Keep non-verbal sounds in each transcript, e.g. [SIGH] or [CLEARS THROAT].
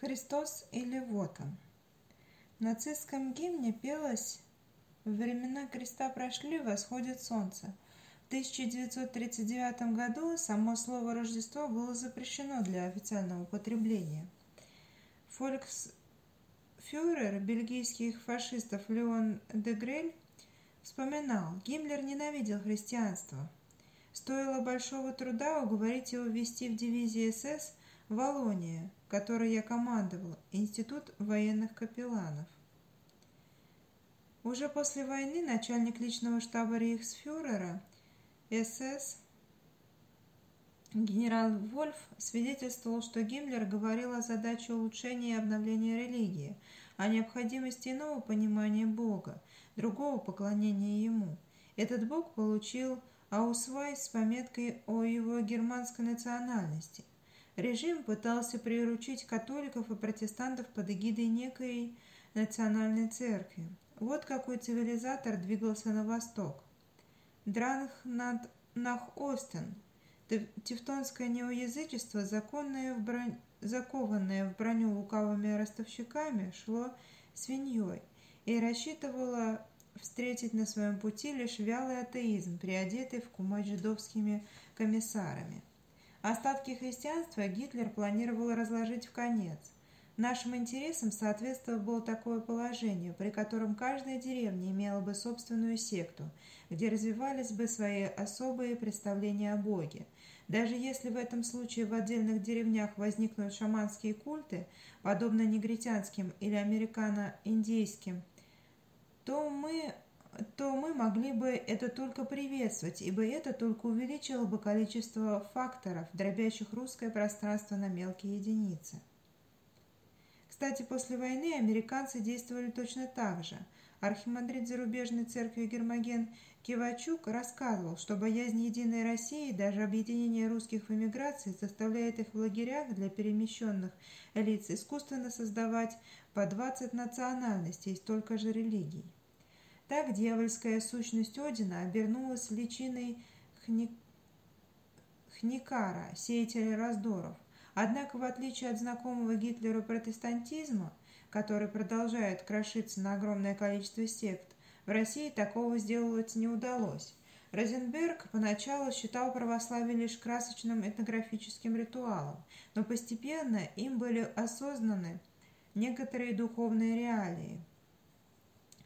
Христос или вот он. В нацистском гимне пелось «Времена креста прошли, восходит солнце». В 1939 году само слово «Рождество» было запрещено для официального употребления. Фольксфюрер бельгийских фашистов Леон де Грель вспоминал, Гиммлер ненавидел христианство. Стоило большого труда уговорить его ввести в дивизии СС Волония, которой я командовал, Институт военных капелланов. Уже после войны начальник личного штаба рейхсфюрера СС генерал Вольф свидетельствовал, что Гиммлер говорил о задаче улучшения и обновления религии, о необходимости иного понимания Бога, другого поклонения Ему. Этот Бог получил Аусвайс с пометкой о его германской национальности – Режим пытался приручить католиков и протестантов под эгидой некой национальной церкви. Вот какой цивилизатор двигался на восток. Дранх над Нах-Остен, тевтонское неоязычество, законное в бронь... закованное в броню лукавыми ростовщиками, шло свиньей и рассчитывало встретить на своем пути лишь вялый атеизм, приодетый в кумач комиссарами. Остатки христианства Гитлер планировал разложить в конец. Нашим интересам соответствовало было такое положение, при котором каждая деревня имела бы собственную секту, где развивались бы свои особые представления о Боге. Даже если в этом случае в отдельных деревнях возникнут шаманские культы, подобно негритянским или американо-индейским, то мы то мы могли бы это только приветствовать, ибо это только увеличило бы количество факторов, дробящих русское пространство на мелкие единицы. Кстати, после войны американцы действовали точно так же. Архимандрит зарубежной церкви Гермоген Кивачук рассказывал, что боязнь единой России, даже объединение русских в эмиграции, заставляет их в лагерях для перемещенных лиц искусственно создавать по 20 национальностей и столько же религий. Так дьявольская сущность Одина обернулась личиной хни... Хникара, сеятеля раздоров. Однако, в отличие от знакомого Гитлеру протестантизма, который продолжает крошиться на огромное количество сект, в России такого сделать не удалось. Розенберг поначалу считал православие лишь красочным этнографическим ритуалом, но постепенно им были осознаны некоторые духовные реалии.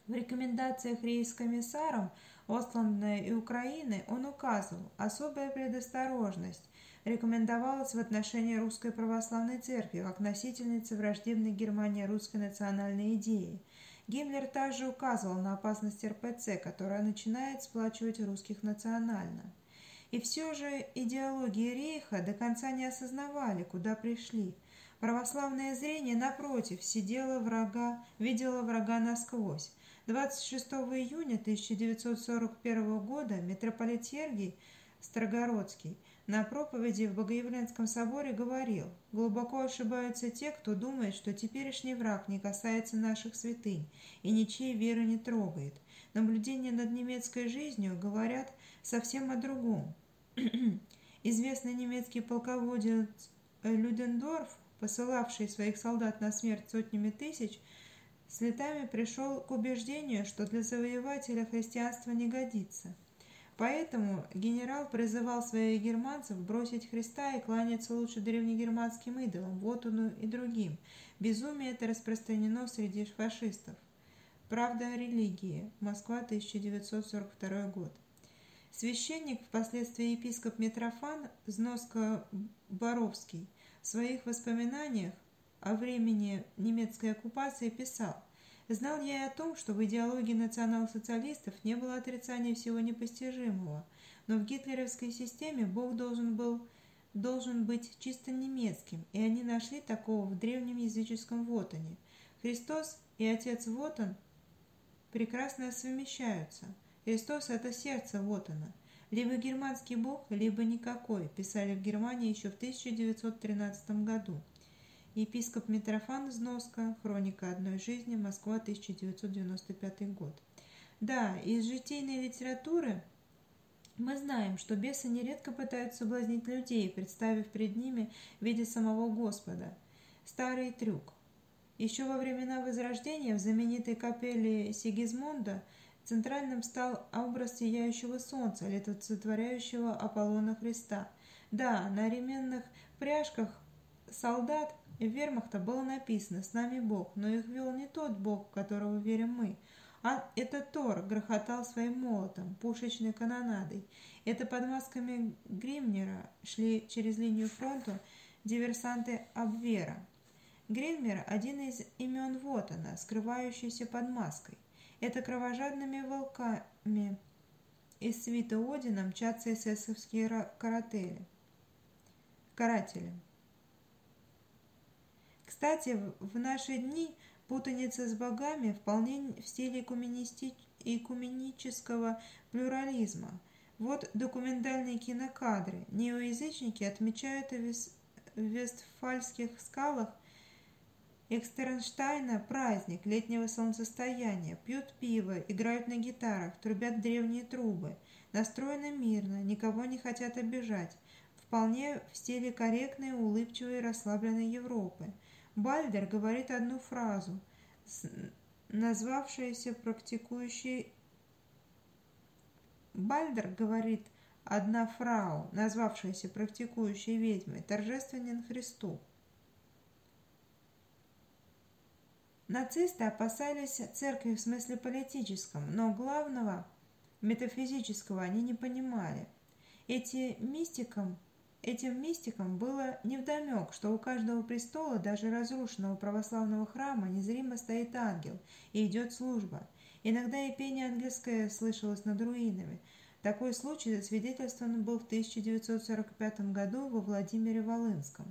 В рекомендациях рейс-комиссарам Остланда и Украины он указывал, особая предосторожность рекомендовалась в отношении Русской Православной Церкви как носительницы враждебной Германии русской национальной идеи. Гиммлер также указывал на опасность РПЦ, которая начинает сплачивать русских национально. И все же идеологии Рейха до конца не осознавали, куда пришли. Православное зрение, напротив, сидело врага, видело врага насквозь. 26 июня 1941 года митрополит Сергий Строгородский на проповеди в Богоявленском соборе говорил, «Глубоко ошибаются те, кто думает, что теперешний враг не касается наших святынь и ничьей веры не трогает. Наблюдения над немецкой жизнью говорят совсем о другом. [CLEARS THROAT] Известный немецкий полководец Людендорф, посылавший своих солдат на смерть сотнями тысяч, с летами пришел к убеждению, что для завоевателя христианство не годится. Поэтому генерал призывал своих германцев бросить Христа и кланяться лучше древнегерманским идолам, Вотуну и другим. Безумие это распространено среди фашистов. Правда о религии. Москва, 1942 год. Священник, впоследствии епископ Митрофан Зноско-Боровский, в своих воспоминаниях о времени немецкой оккупации писал «Знал я и о том, что в идеологии национал-социалистов не было отрицания всего непостижимого, но в гитлеровской системе Бог должен был должен быть чисто немецким, и они нашли такого в древнем языческом Вотане. Христос и Отец Вотан прекрасно совмещаются. Христос – это сердце Вотана. Либо германский Бог, либо никакой, писали в Германии еще в 1913 году. Епископ Митрофан Зноска. Хроника одной жизни. Москва, 1995 год. Да, из житейной литературы мы знаем, что бесы нередко пытаются соблазнить людей, представив перед ними в виде самого Господа. старый трюк. Еще во времена Возрождения в знаменитой капелле Сигизмунда центральным стал образ сияющего солнца, олицетворяющего Аполлона Христа. Да, на ременных пряжках солдат вермахта было написано «С нами Бог», но их вел не тот Бог, в которого верим мы, а это Тор грохотал своим молотом, пушечной канонадой. Это под масками Гримнера шли через линию фронта диверсанты Абвера. Гриммер – один из имен Вотана, скрывающийся под маской. Это кровожадными волками из свита Одина мчатся эсэсовские каратели. каратели. Кстати, в наши дни путаница с богами вполне в стиле экуменического плюрализма. Вот документальные кинокадры. Неоязычники отмечают в Вестфальских скалах Экстернштайна праздник летнего солнцестояния, пьют пиво, играют на гитарах, трубят древние трубы, настроены мирно, никого не хотят обижать, вполне в стиле корректной, улыбчивой и расслабленной Европы. Бальдер говорит одну фразу, назвавшаяся практикующей... Бальдер говорит одна фрау, назвавшаяся практикующей ведьмой, торжественен Христу. Нацисты опасались церкви в смысле политическом, но главного метафизического они не понимали. Эти мистикам Этим мистикам было невдомек, что у каждого престола, даже разрушенного православного храма, незримо стоит ангел и идет служба. Иногда и пение английское слышалось над руинами. Такой случай засвидетельствован был в 1945 году во Владимире Волынском.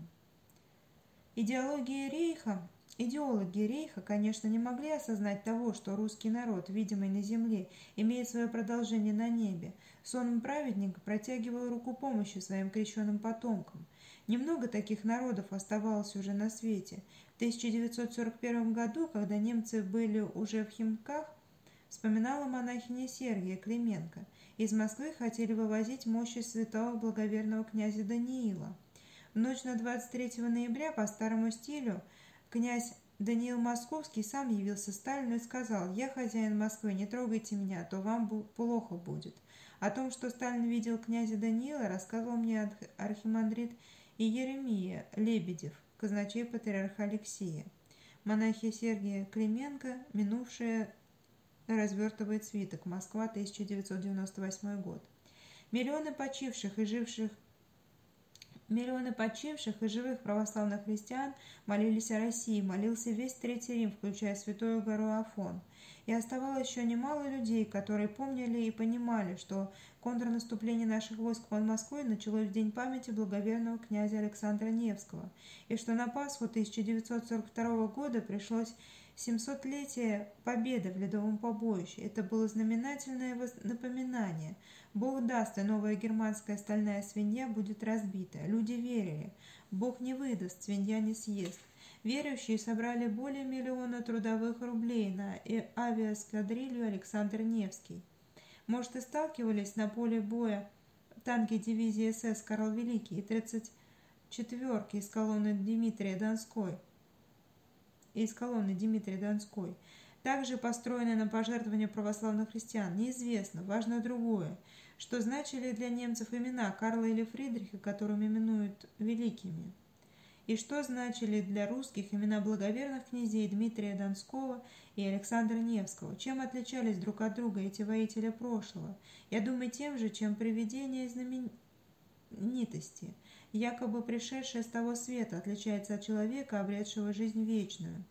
Идеология рейха Идеологи Рейха, конечно, не могли осознать того, что русский народ, видимый на земле, имеет свое продолжение на небе. Сонм праведника протягивал руку помощи своим крещенным потомкам. Немного таких народов оставалось уже на свете. В 1941 году, когда немцы были уже в Химках, вспоминала монахиня Сергия Клименко. Из Москвы хотели вывозить мощи святого благоверного князя Даниила. В ночь на 23 ноября по старому стилю князь Даниил Московский сам явился Сталину и сказал, «Я хозяин Москвы, не трогайте меня, а то вам плохо будет». О том, что Сталин видел князя Даниила, рассказывал мне архимандрит Иеремия Лебедев, казначей патриарха Алексея. Монахия Сергия Клименко, минувшая развертывает свиток. Москва, 1998 год. Миллионы почивших и живших Миллионы почивших и живых православных христиан молились о России, молился весь Третий Рим, включая Святую гору Афон. И оставалось еще немало людей, которые помнили и понимали, что контрнаступление наших войск под Москвой началось в день памяти благоверного князя Александра Невского, и что на Пасху 1942 года пришлось 700-летие победы в Ледовом побоище. Это было знаменательное напоминание – Бог даст, и новая германская стальная свинья будет разбита. Люди верили. Бог не выдаст, свинья не съест. Верующие собрали более миллиона трудовых рублей на авиаскадрилью Александр Невский. Может, и сталкивались на поле боя танки дивизии СС Карл Великий и 34-ки из колонны Дмитрия Донской. Из колонны Дмитрия Донской. Также построенные на пожертвования православных христиан. Неизвестно, важно другое – что значили для немцев имена Карла или Фридриха, которыми именуют великими, и что значили для русских имена благоверных князей Дмитрия Донского и Александра Невского, чем отличались друг от друга эти воители прошлого. Я думаю, тем же, чем привидения знаменитости, якобы пришедшее с того света, отличается от человека, обретшего жизнь вечную.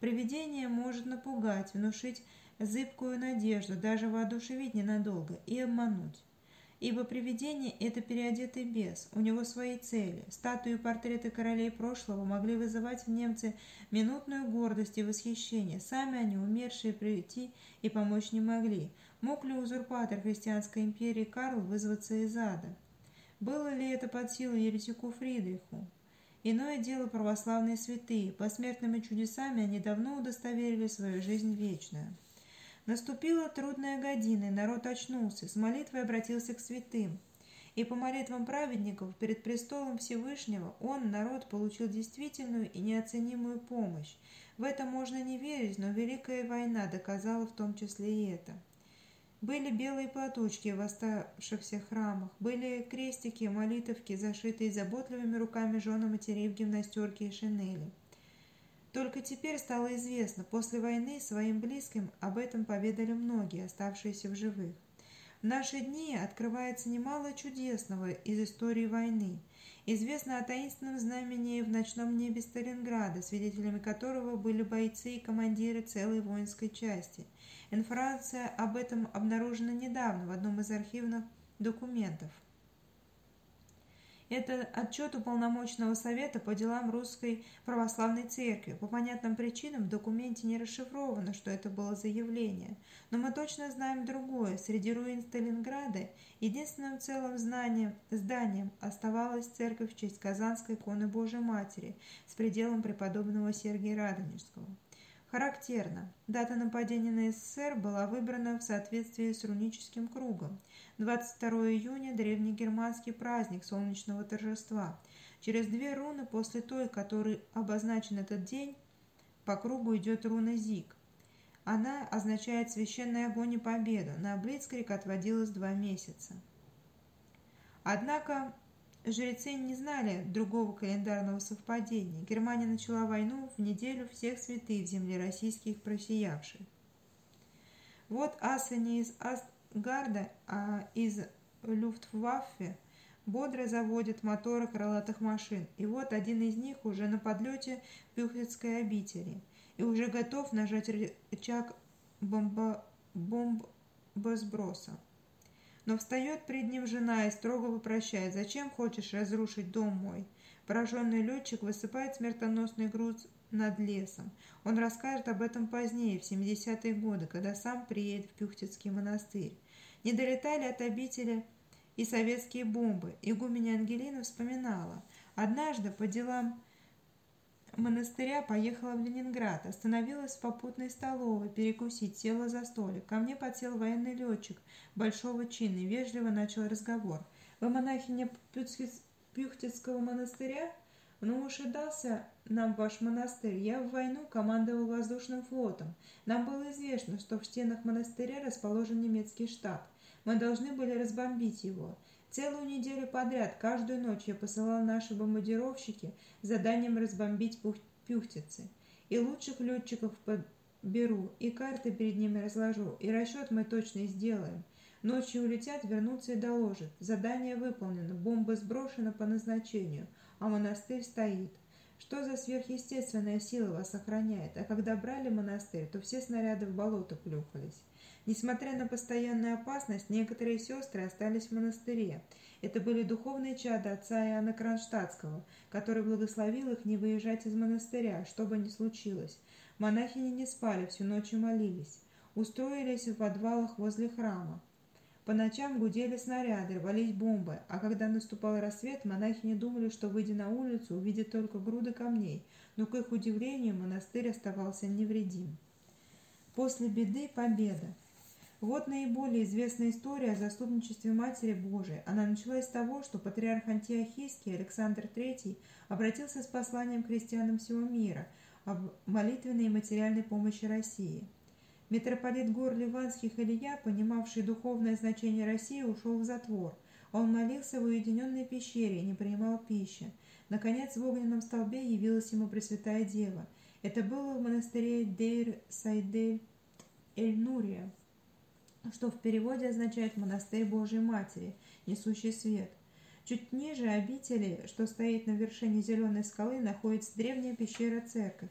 Привидение может напугать, внушить зыбкую надежду, даже воодушевить ненадолго и обмануть. Ибо привидение – это переодетый бес, у него свои цели. Статуи и портреты королей прошлого могли вызывать в немце минутную гордость и восхищение. Сами они, умершие, прийти и помочь не могли. Мог ли узурпатор христианской империи Карл вызваться из ада? Было ли это под силу еретику Фридриху? Иное дело православные святые. Посмертными чудесами они давно удостоверили свою жизнь вечную. Наступила трудная година, и народ очнулся, с молитвой обратился к святым. и по молитвам праведников перед престолом Всевышнего он, народ, получил действительную и неоценимую помощь. В это можно не верить, но Великая война доказала в том числе и это. Были белые платочки в оставшихся храмах, были крестики, молитовки, зашитые заботливыми руками жены матерей в гимнастерке и шинели. Только теперь стало известно, после войны своим близким об этом поведали многие, оставшиеся в живых. В наши дни открывается немало чудесного из истории войны. Известно о таинственном знамении в ночном небе Сталинграда, свидетелями которого были бойцы и командиры целой воинской части. Информация об этом обнаружена недавно в одном из архивных документов. Это отчет уполномоченного совета по делам Русской Православной Церкви. По понятным причинам в документе не расшифровано, что это было заявление. Но мы точно знаем другое. Среди руин Сталинграда единственным целым знанием, зданием оставалась церковь в честь Казанской иконы Божьей Матери с пределом преподобного Сергия Радонежского. Характерно, дата нападения на СССР была выбрана в соответствии с руническим кругом. 22 июня – древнегерманский праздник солнечного торжества. Через две руны после той, которой обозначен этот день, по кругу идет руна Зиг. Она означает священный огонь и победу. На Блицкрик отводилось два месяца. Однако Жрецы не знали другого календарного совпадения. Германия начала войну в неделю всех святых в земле российских просиявших. Вот асы не из Асгарда, а из Люфтваффе бодро заводят моторы крылатых машин, и вот один из них уже на подлете в Пюхлицкой обители и уже готов нажать рычаг бомба... бомбосброса. Но встает пред ним жена и строго вопрощает, «Зачем хочешь разрушить дом мой?» Пораженный летчик высыпает смертоносный груз над лесом. Он расскажет об этом позднее, в 70-е годы, когда сам приедет в Пюхтицкий монастырь. Не долетали от обители и советские бомбы. Игуменя Ангелина вспоминала. Однажды по делам монастыря поехала в Ленинград, остановилась в попутной столовой, перекусить, села за столик. Ко мне подсел военный летчик большого чина и вежливо начал разговор. «Вы монахиня Пюхтицкого монастыря?» «Ну уж и дался нам ваш монастырь. Я в войну командовал воздушным флотом. Нам было известно, что в стенах монастыря расположен немецкий штаб. Мы должны были разбомбить его. Целую неделю подряд, каждую ночь я посылал наши бомбардировщики с заданием разбомбить пюхтицы. И лучших летчиков подберу, и карты перед ними разложу, и расчет мы точно сделаем. Ночью улетят, вернутся и доложат. Задание выполнено, бомба сброшена по назначению, а монастырь стоит. Что за сверхъестественная сила вас охраняет? А когда брали монастырь, то все снаряды в болото плюхались. Несмотря на постоянную опасность, некоторые сестры остались в монастыре. Это были духовные чады отца Иоанна Кронштадтского, который благословил их не выезжать из монастыря, что бы ни случилось. Монахини не спали, всю ночь и молились. Устроились в подвалах возле храма. По ночам гудели снаряды, рвались бомбы, а когда наступал рассвет, монахи не думали, что, выйдя на улицу, увидят только груды камней, но, к их удивлению, монастырь оставался невредим. После беды – победа. Вот наиболее известная история о заступничестве Матери Божией. Она началась с того, что патриарх Антиохийский Александр III обратился с посланием к христианам всего мира об молитвенной и материальной помощи России. Митрополит гор Ливанских Илья, понимавший духовное значение России, ушел в затвор. Он молился в уединенной пещере и не принимал пищи. Наконец, в огненном столбе явилась ему Пресвятая Дева. Это было в монастыре Дейр-Сайдель-Эль-Нурия что в переводе означает «монастырь Божьей Матери», несущий свет. Чуть ниже обители, что стоит на вершине зеленой скалы, находится древняя пещера-церковь.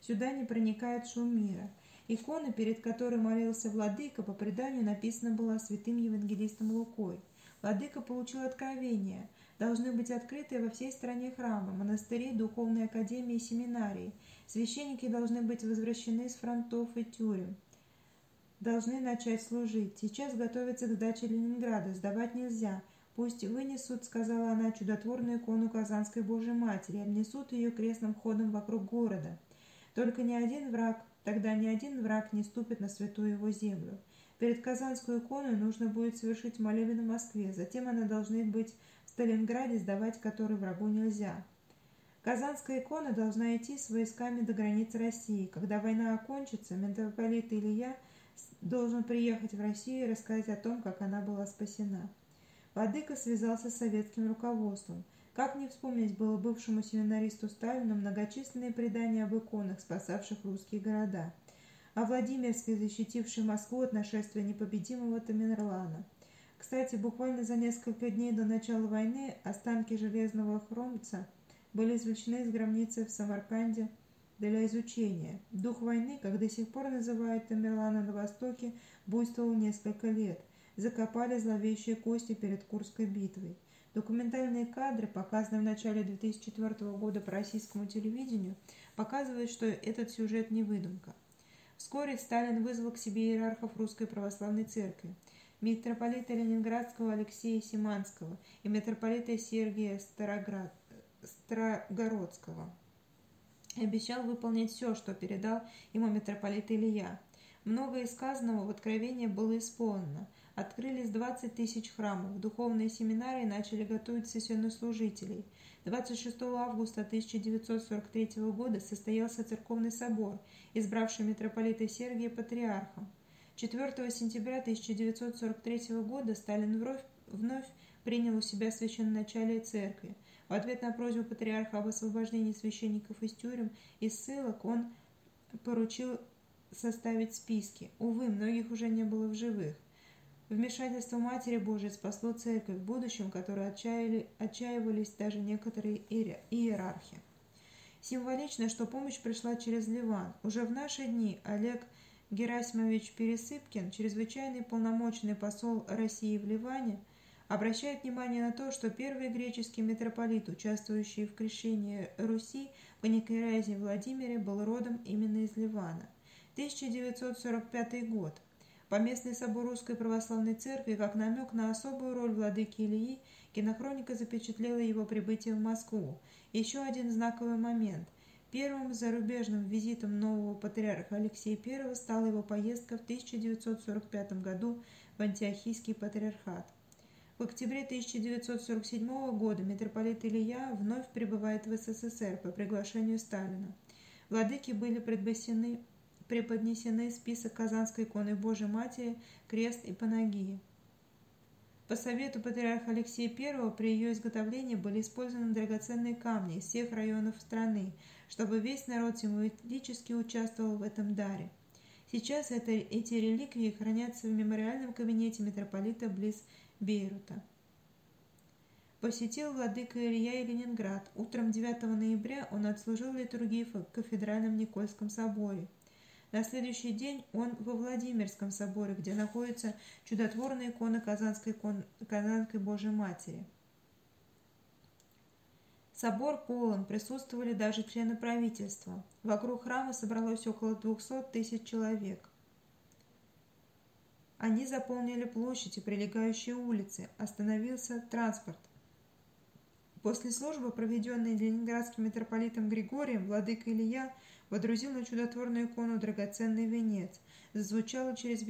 Сюда не проникает шум мира. Икона, перед которой молился владыка, по преданию написана была святым евангелистом Лукой. Владыка получил откровение. Должны быть открыты во всей стране храмы, монастыри, духовные академии и семинарии. Священники должны быть возвращены с фронтов и тюрем должны начать служить. Сейчас готовятся к сдаче Ленинграда, сдавать нельзя. Пусть вынесут, сказала она, чудотворную икону Казанской Божьей Матери, обнесут ее крестным ходом вокруг города. Только ни один враг, тогда ни один враг не ступит на святую его землю. Перед Казанскую икону нужно будет совершить молебен в Москве, затем она должна быть в Сталинграде, сдавать который врагу нельзя. Казанская икона должна идти с войсками до границ России. Когда война окончится, митрополит Илья должен приехать в Россию и рассказать о том, как она была спасена. Владыка связался с советским руководством. Как не вспомнить было бывшему семинаристу Сталину многочисленные предания об иконах, спасавших русские города, о Владимирской, защитившей Москву от нашествия непобедимого Тамерлана. Кстати, буквально за несколько дней до начала войны останки железного хромца были извлечены из гробницы в Самарканде для изучения. Дух войны, как до сих пор называют Тамерлана на Востоке, буйствовал несколько лет – закопали зловещие кости перед Курской битвой. Документальные кадры, показанные в начале 2004 года по российскому телевидению, показывают, что этот сюжет не выдумка. Вскоре Сталин вызвал к себе иерархов Русской Православной Церкви, митрополита Ленинградского Алексея Симанского и митрополита Сергия Староград... И обещал выполнить все, что передал ему митрополит Илья. Многое сказанного в Откровении было исполнено – Открылись 20 тысяч храмов, духовные семинарии начали готовить священнослужителей. 26 августа 1943 года состоялся церковный собор, избравший митрополита Сергия патриархом. 4 сентября 1943 года Сталин вновь, вновь принял у себя священноначалие церкви. В ответ на просьбу патриарха об освобождении священников из тюрем и ссылок он поручил составить списки. Увы, многих уже не было в живых. Вмешательство Матери Божией спасло церковь в будущем, которой отчаяли, отчаивались даже некоторые иерархи. Символично, что помощь пришла через Ливан. Уже в наши дни Олег Герасимович Пересыпкин, чрезвычайный полномочный посол России в Ливане, обращает внимание на то, что первый греческий митрополит, участвующий в крещении Руси в Никоразе Владимире, был родом именно из Ливана. 1945 год. Поместный собор Русской Православной Церкви, как намек на особую роль владыки Ильи, кинохроника запечатлела его прибытие в Москву. Еще один знаковый момент. Первым зарубежным визитом нового патриарха Алексея I стала его поездка в 1945 году в Антиохийский патриархат. В октябре 1947 года митрополит Илья вновь прибывает в СССР по приглашению Сталина. Владыки были предпосены преподнесены список Казанской иконы Божьей Матери, крест и панагии. По совету патриарха Алексея I при ее изготовлении были использованы драгоценные камни из всех районов страны, чтобы весь народ символически участвовал в этом даре. Сейчас это, эти реликвии хранятся в мемориальном кабинете митрополита близ Бейрута. Посетил владыка Илья и Ленинград. Утром 9 ноября он отслужил литургию в кафедральном Никольском соборе – на следующий день он во Владимирском соборе, где находится чудотворная икона Казанской, икон... Казанской Божьей Матери. Собор полон, присутствовали даже члены правительства. Вокруг храма собралось около 200 тысяч человек. Они заполнили площадь и прилегающие улицы. Остановился транспорт. После службы, проведенной ленинградским митрополитом Григорием, владыка Илья – водрузил на чудотворную икону драгоценный венец. Зазвучала через,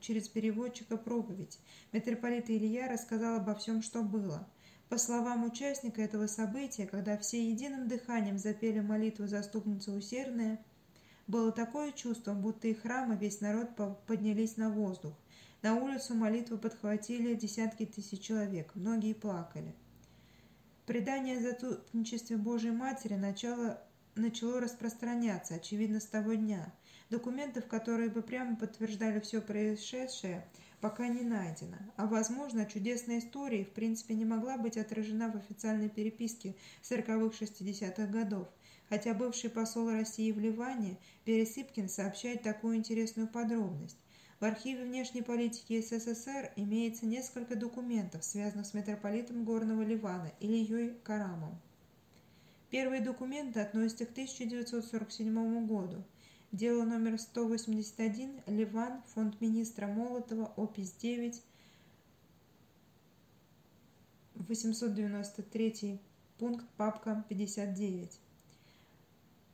через переводчика проповедь. Митрополит Илья рассказал обо всем, что было. По словам участника этого события, когда все единым дыханием запели молитву «Заступница усердная», было такое чувство, будто и храм, и весь народ поднялись на воздух. На улицу молитву подхватили десятки тысяч человек, многие плакали. Предание о заступничестве Божьей Матери начало начало распространяться, очевидно, с того дня. Документов, которые бы прямо подтверждали все происшедшее, пока не найдено. А возможно, чудесная история в принципе не могла быть отражена в официальной переписке 40-х-60-х годов. Хотя бывший посол России в Ливане Пересыпкин сообщает такую интересную подробность. В архиве внешней политики СССР имеется несколько документов, связанных с митрополитом Горного Ливана Ильей Карамом. Первые документы относятся к 1947 году. Дело номер 181, Ливан, фонд министра Молотова, опись 9, 893 пункт, папка 59.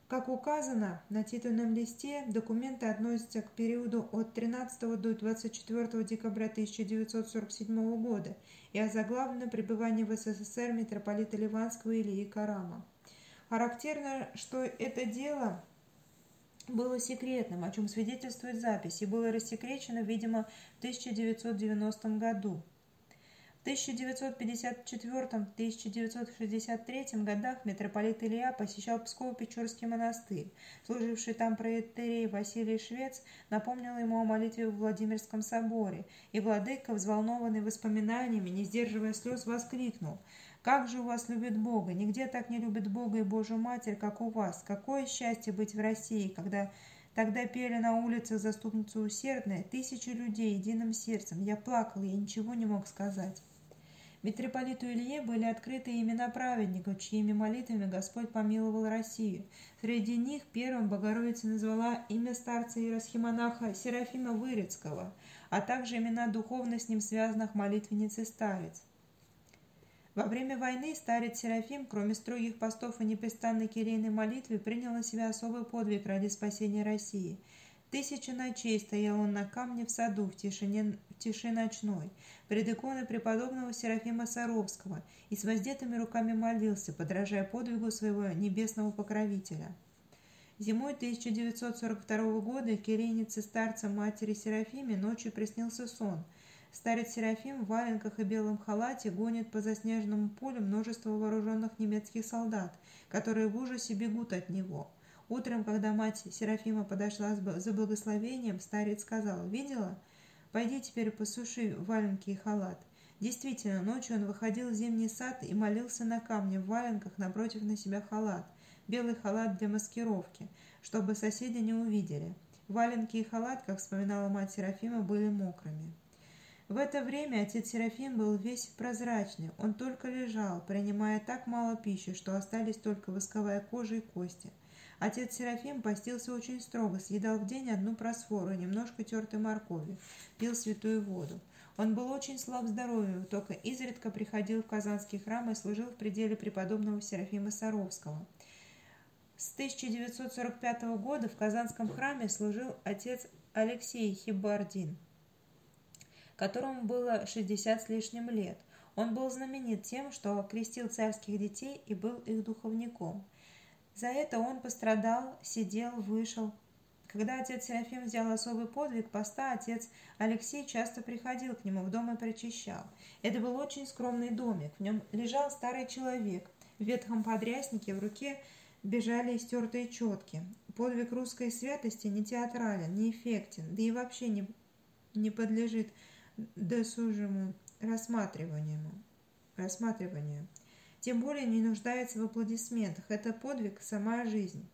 Как указано на титульном листе, документы относятся к периоду от 13 до 24 декабря 1947 года и озаглавлены пребывание в СССР митрополита Ливанского Ильи Карама. Характерно, что это дело было секретным, о чем свидетельствует запись, и было рассекречено, видимо, в 1990 году. В 1954-1963 годах митрополит Илья посещал Псково-Печорский монастырь. Служивший там проетерей Василий Швец напомнил ему о молитве в Владимирском соборе, и владыка, взволнованный воспоминаниями, не сдерживая слез, воскликнул «Как же у вас любит Бога! Нигде так не любит Бога и Божью Матерь, как у вас! Какое счастье быть в России, когда Тогда пели на улицах заступницу усердная, тысячи людей единым сердцем. Я плакал, я ничего не мог сказать. Митрополиту Илье были открыты имена праведников, чьими молитвами Господь помиловал Россию. Среди них первым Богородица назвала имя старца Иеросхимонаха Серафима Вырицкого, а также имена духовно с ним связанных молитвенниц и старец. Во время войны старец Серафим, кроме строгих постов и непрестанной кирейной молитвы, принял на себя особый подвиг ради спасения России – Тысячи ночей стоял он на камне в саду в тишине, тиши ночной, пред иконой преподобного Серафима Саровского и с воздетыми руками молился, подражая подвигу своего небесного покровителя. Зимой 1942 года кирейнице старца матери Серафиме ночью приснился сон. Старец Серафим в валенках и белом халате гонит по заснеженному полю множество вооруженных немецких солдат, которые в ужасе бегут от него – Утром, когда мать Серафима подошла за благословением, старец сказал, «Видела? Пойди теперь посуши валенки и халат». Действительно, ночью он выходил в зимний сад и молился на камне в валенках напротив на себя халат, белый халат для маскировки, чтобы соседи не увидели. Валенки и халат, как вспоминала мать Серафима, были мокрыми. В это время отец Серафим был весь прозрачный, он только лежал, принимая так мало пищи, что остались только восковая кожа и кости. Отец Серафим постился очень строго, съедал в день одну просфору, немножко тертой моркови, пил святую воду. Он был очень слаб здоровью, только изредка приходил в Казанский храм и служил в пределе преподобного Серафима Саровского. С 1945 года в Казанском храме служил отец Алексей Хибардин, которому было 60 с лишним лет. Он был знаменит тем, что крестил царских детей и был их духовником – за это он пострадал, сидел, вышел. Когда отец Серафим взял особый подвиг поста, отец Алексей часто приходил к нему в дом и прочищал. Это был очень скромный домик. В нем лежал старый человек. В ветхом подряснике в руке бежали истертые четки. Подвиг русской святости не театрален, не эффектен, да и вообще не, не подлежит досужему рассматриванию. рассматриванию тем более не нуждается в аплодисментах. Это подвиг, сама жизнь.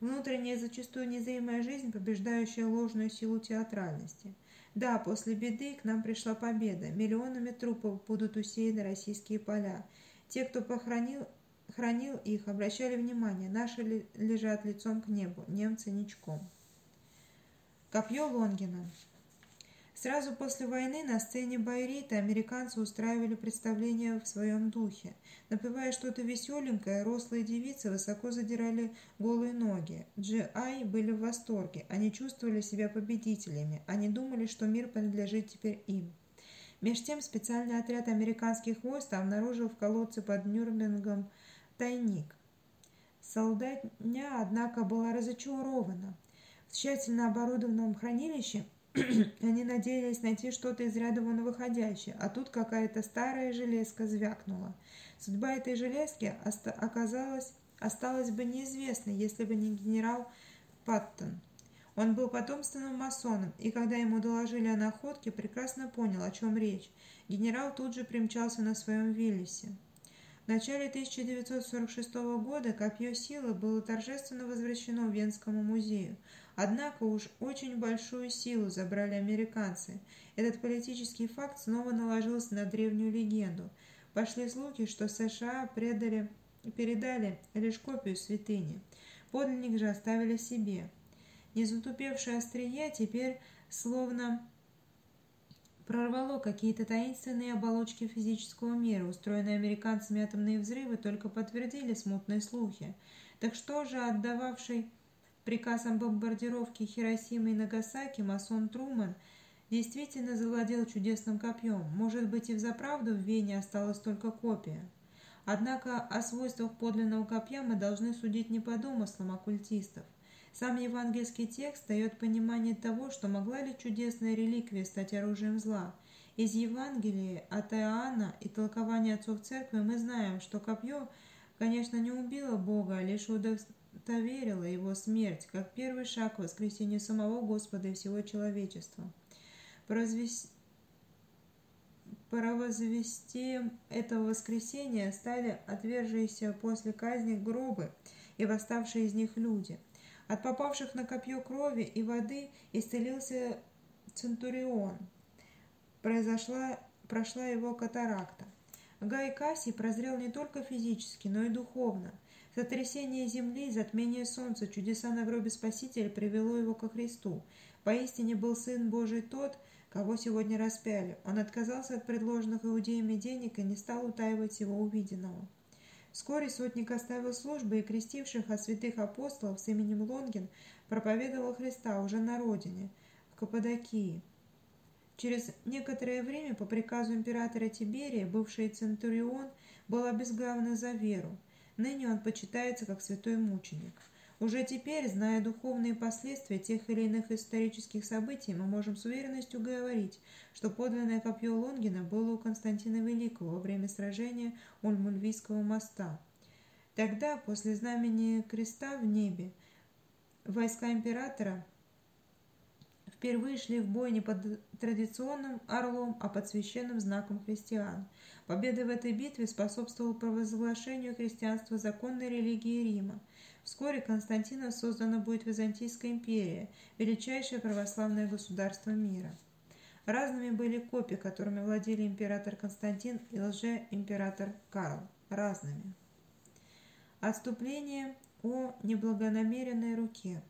Внутренняя, зачастую незримая жизнь, побеждающая ложную силу театральности. Да, после беды к нам пришла победа. Миллионами трупов будут усеяны российские поля. Те, кто похоронил хранил их, обращали внимание, наши лежат лицом к небу, немцы ничком. Копье Лонгина. Сразу после войны на сцене Байрита американцы устраивали представление в своем духе. Напевая что-то веселенькое, рослые девицы высоко задирали голые ноги. Джи-Ай были в восторге. Они чувствовали себя победителями. Они думали, что мир принадлежит теперь им. Меж тем специальный отряд американских войск обнаружил в колодце под Нюрнбергом тайник. Солдатня, однако, была разочарована. В тщательно оборудованном хранилище [CLEARS THROAT] Они надеялись найти что-то из ряда вон выходящее, а тут какая-то старая железка звякнула. Судьба этой железки оказалась, осталась бы неизвестной, если бы не генерал Паттон. Он был потомственным масоном, и когда ему доложили о находке, прекрасно понял, о чем речь. Генерал тут же примчался на своем Виллисе. В начале 1946 года копье силы было торжественно возвращено Венскому музею, Однако уж очень большую силу забрали американцы. Этот политический факт снова наложился на древнюю легенду. Пошли слухи, что США предали, передали лишь копию святыни. Подлинник же оставили себе. Незатупевшее острие теперь словно прорвало какие-то таинственные оболочки физического мира. Устроенные американцами атомные взрывы только подтвердили смутные слухи. Так что же отдававший приказом бомбардировки Хиросимы и Нагасаки масон Труман действительно завладел чудесным копьем? Может быть и взаправду в Вене осталась только копия? Однако о свойствах подлинного копья мы должны судить не по домыслам оккультистов. Сам евангельский текст дает понимание того, что могла ли чудесная реликвия стать оружием зла. Из Евангелия от Иоанна и толкования отцов церкви мы знаем, что копье, конечно, не убило Бога, а лишь удостоверило его смерть, как первый шаг к воскресению самого Господа и всего человечества. Провозвестием этого воскресения стали отвержиеся после казни гробы и восставшие из них люди – от попавших на копье крови и воды исцелился Центурион. Произошла, прошла его катаракта. Гай Кассий прозрел не только физически, но и духовно. Сотрясение земли, затмение солнца, чудеса на гробе Спасителя привело его ко Христу. Поистине был Сын Божий тот, кого сегодня распяли. Он отказался от предложенных иудеями денег и не стал утаивать всего увиденного. Вскоре сотник оставил службы и крестивших от святых апостолов с именем Лонгин проповедовал Христа уже на родине, в Каппадокии. Через некоторое время по приказу императора Тиберия бывший Центурион был обезглавлен за веру. Ныне он почитается как святой мученик. Уже теперь, зная духовные последствия тех или иных исторических событий, мы можем с уверенностью говорить, что подлинное копье Лонгина было у Константина Великого во время сражения у Ульмульвийского моста. Тогда, после знамени креста в небе, войска императора впервые шли в бой не под традиционным орлом, а под священным знаком христиан. Победа в этой битве способствовала провозглашению христианства законной религии Рима. Вскоре Константином создана будет Византийская империя, величайшее православное государство мира. Разными были копии, которыми владели император Константин и лже-император Карл. Разными. Отступление о неблагонамеренной руке.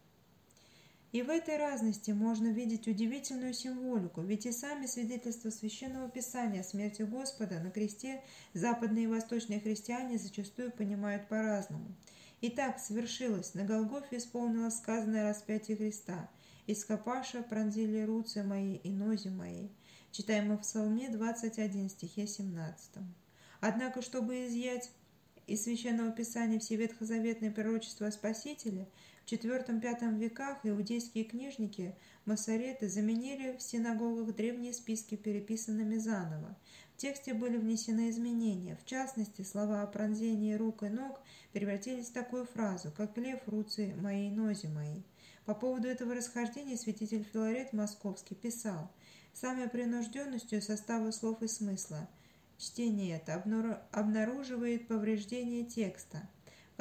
И в этой разности можно видеть удивительную символику, ведь и сами свидетельства Священного Писания о смерти Господа на кресте западные и восточные христиане зачастую понимают по-разному – Итак, свершилось, на Голгофе исполнилось сказанное распятие Христа. «Ископаша пронзили руцы мои и нози мои». Читаем в Псалме 21, стихе 17. Однако, чтобы изъять из Священного Писания все ветхозаветные пророчества о Спасителе, в IV-V веках иудейские книжники Масареты заменили в синагогах древние списки переписанными заново. В тексте были внесены изменения. В частности, слова о пронзении рук и ног превратились в такую фразу, как «лев руцы моей нози мои». По поводу этого расхождения святитель Филарет Московский писал «Самой принужденностью состава слов и смысла чтение это обнаруживает повреждение текста,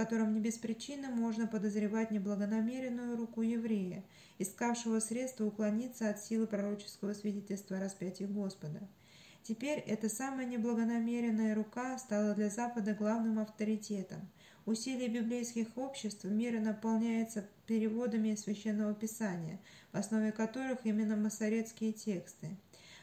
котором не без причины можно подозревать неблагонамеренную руку еврея, искавшего средства уклониться от силы пророческого свидетельства о распятии Господа». Теперь эта самая неблагонамеренная рука стала для Запада главным авторитетом – Усилия библейских обществ мира наполняется переводами Священного Писания, в основе которых именно масоретские тексты.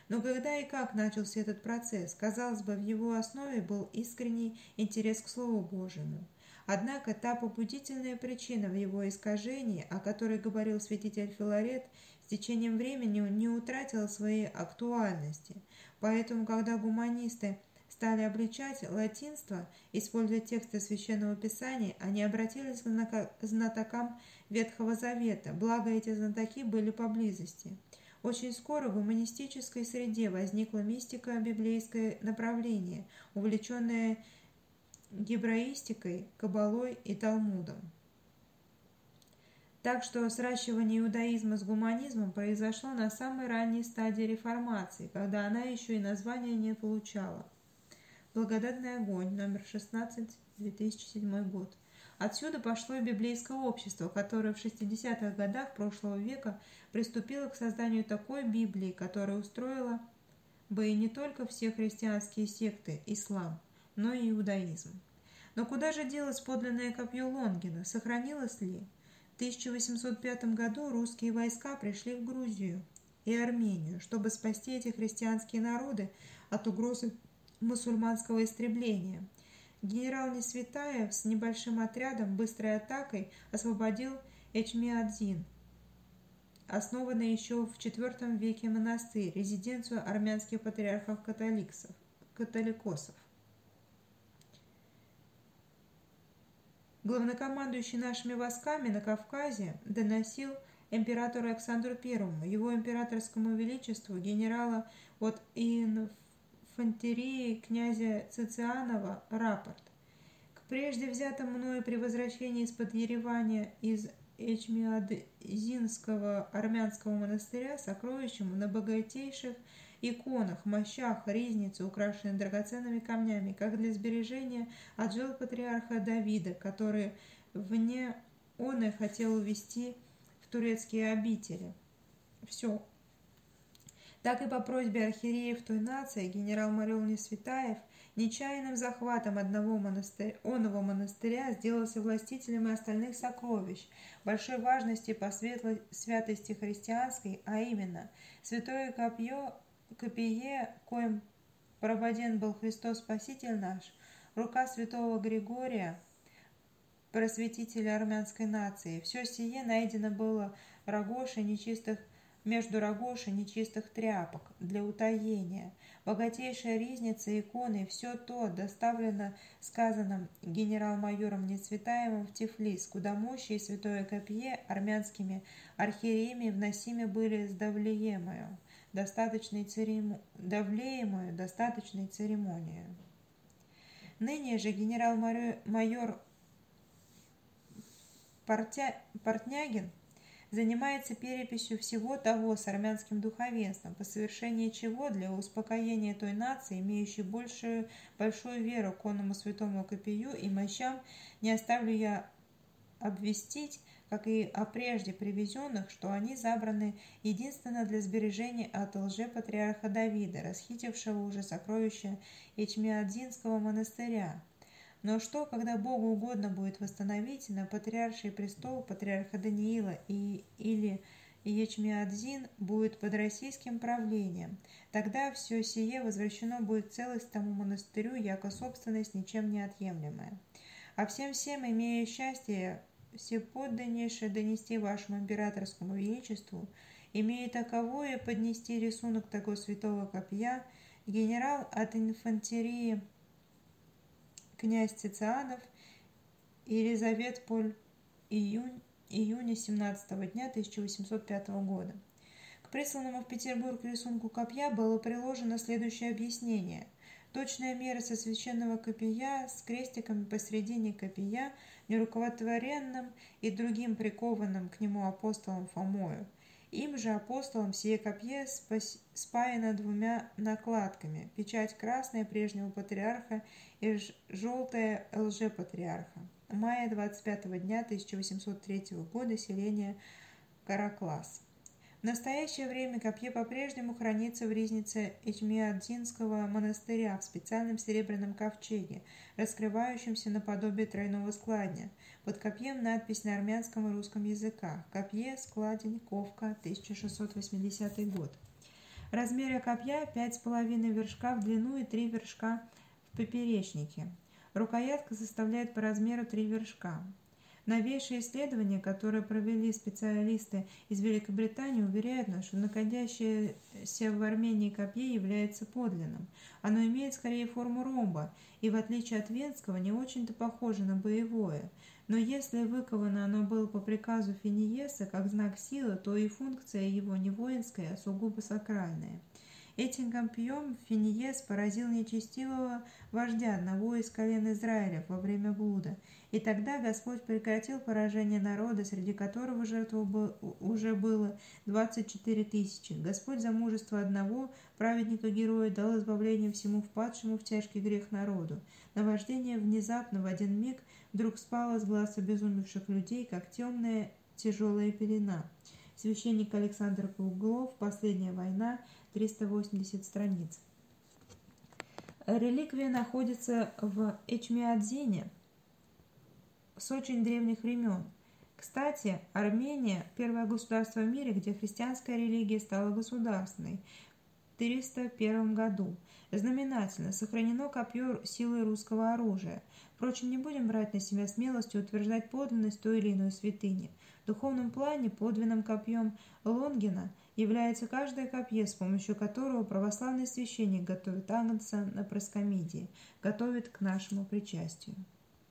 Но когда и как начался этот процесс, казалось бы, в его основе был искренний интерес к Слову Божьему. Однако та побудительная причина в его искажении, о которой говорил святитель Филарет, с течением времени не утратила своей актуальности. Поэтому, когда гуманисты стали обличать латинство, используя тексты Священного Писания, они обратились к знатокам Ветхого Завета, благо эти знатоки были поблизости. Очень скоро в гуманистической среде возникла мистика библейское направление, увлеченное гебраистикой, кабалой и талмудом. Так что сращивание иудаизма с гуманизмом произошло на самой ранней стадии реформации, когда она еще и названия не получала. Благодатный огонь, номер 16, 2007 год. Отсюда пошло и библейское общество, которое в 60-х годах прошлого века приступило к созданию такой Библии, которая устроила бы и не только все христианские секты, ислам, но и иудаизм. Но куда же делось подлинное копье Лонгина? Сохранилось ли? В 1805 году русские войска пришли в Грузию и Армению, чтобы спасти эти христианские народы от угрозы мусульманского истребления. Генерал Несветаев с небольшим отрядом быстрой атакой освободил Эчмиадзин, основанный еще в IV веке монастырь, резиденцию армянских патриархов-католикосов. Главнокомандующий нашими войсками на Кавказе доносил императору Александру I, его императорскому величеству, генерала от инфантерии князя Цицианова, рапорт. К прежде взятым мною при возвращении из-под Еревания из Эчмиадзинского армянского монастыря сокровищем на богатейших иконах, мощах, ризницы, украшенные драгоценными камнями, как для сбережения от жил патриарха Давида, который вне он и хотел увести в турецкие обители. Все. Так и по просьбе архиереев той нации генерал-майор Несветаев нечаянным захватом одного монастыря, оного монастыря сделался властителем и остальных сокровищ, большой важности по светлой святости христианской, а именно святое копье копие, коим проводен был Христос Спаситель наш, рука святого Григория, просветителя армянской нации. Все сие найдено было рогоши нечистых между рогоши нечистых тряпок для утаения. Богатейшая ризница иконы, все то доставлено сказанным генерал-майором Нецветаевым в Тифлис, куда мощи и святое копье армянскими архиереями вносимы были с давлеемою достаточной церем... давлеемую достаточной церемонию. Ныне же генерал-майор Портя... Портнягин занимается переписью всего того с армянским духовенством, по совершении чего для успокоения той нации, имеющей большую, большую веру к онному святому копию и мощам, не оставлю я обвестить, как и о прежде привезенных, что они забраны единственно для сбережения от лжепатриарха Давида, расхитившего уже сокровища Ячмиадзинского монастыря. Но что, когда Богу угодно будет восстановить на патриарший престол патриарха Даниила и, или Ячмиадзин будет под российским правлением, тогда все сие возвращено будет целость тому монастырю, яко собственность ничем не отъемлемая. А всем всем, имея счастье всеподданнейше донести вашему императорскому величеству, имея таковое поднести рисунок такого святого копья, генерал от инфантерии князь Цицианов Елизавет Поль июнь, июня 17 дня 1805 года. К присланному в Петербург рисунку копья было приложено следующее объяснение. Точная мера со священного копья с крестиками посредине копья – нерукотворенным и другим прикованным к нему апостолом Фомою. Им же апостолом сие копье спаяно двумя накладками, печать красная прежнего патриарха и желтая лжепатриарха. Мая 25 дня 1803 года, селение Караклас. В настоящее время копье по-прежнему хранится в ризнице Эчмиадзинского монастыря в специальном серебряном ковчеге, раскрывающемся наподобие тройного складня. Под копьем надпись на армянском и русском языках. Копье, складень, ковка, 1680 год. Размеры копья 5,5 вершка в длину и 3 вершка в поперечнике. Рукоятка составляет по размеру 3 вершка. Новейшие исследования, которые провели специалисты из Великобритании, уверяют нас, что находящееся в Армении копье является подлинным. Оно имеет скорее форму ромба и, в отличие от венского, не очень-то похоже на боевое. Но если выковано оно было по приказу Финиеса как знак силы, то и функция его не воинская, а сугубо сакральная. Этим копьем Финиес поразил нечестивого вождя одного из колен Израиля во время блуда – и тогда Господь прекратил поражение народа, среди которого жертву уже было 24 тысячи. Господь за мужество одного праведника-героя дал избавление всему впадшему в тяжкий грех народу. Наваждение внезапно в один миг вдруг спало с глаз обезумевших людей, как темная тяжелая пелена. Священник Александр Круглов «Последняя война», 380 страниц. Реликвия находится в Эчмиадзине – с очень древних времен. Кстати, Армения – первое государство в мире, где христианская религия стала государственной в 401 году. Знаменательно сохранено копье силы русского оружия. Впрочем, не будем брать на себя смелость утверждать подлинность той или иной святыни. В духовном плане подвинным копьем Лонгина является каждое копье, с помощью которого православный священник готовит агнца на проскомидии, готовит к нашему причастию.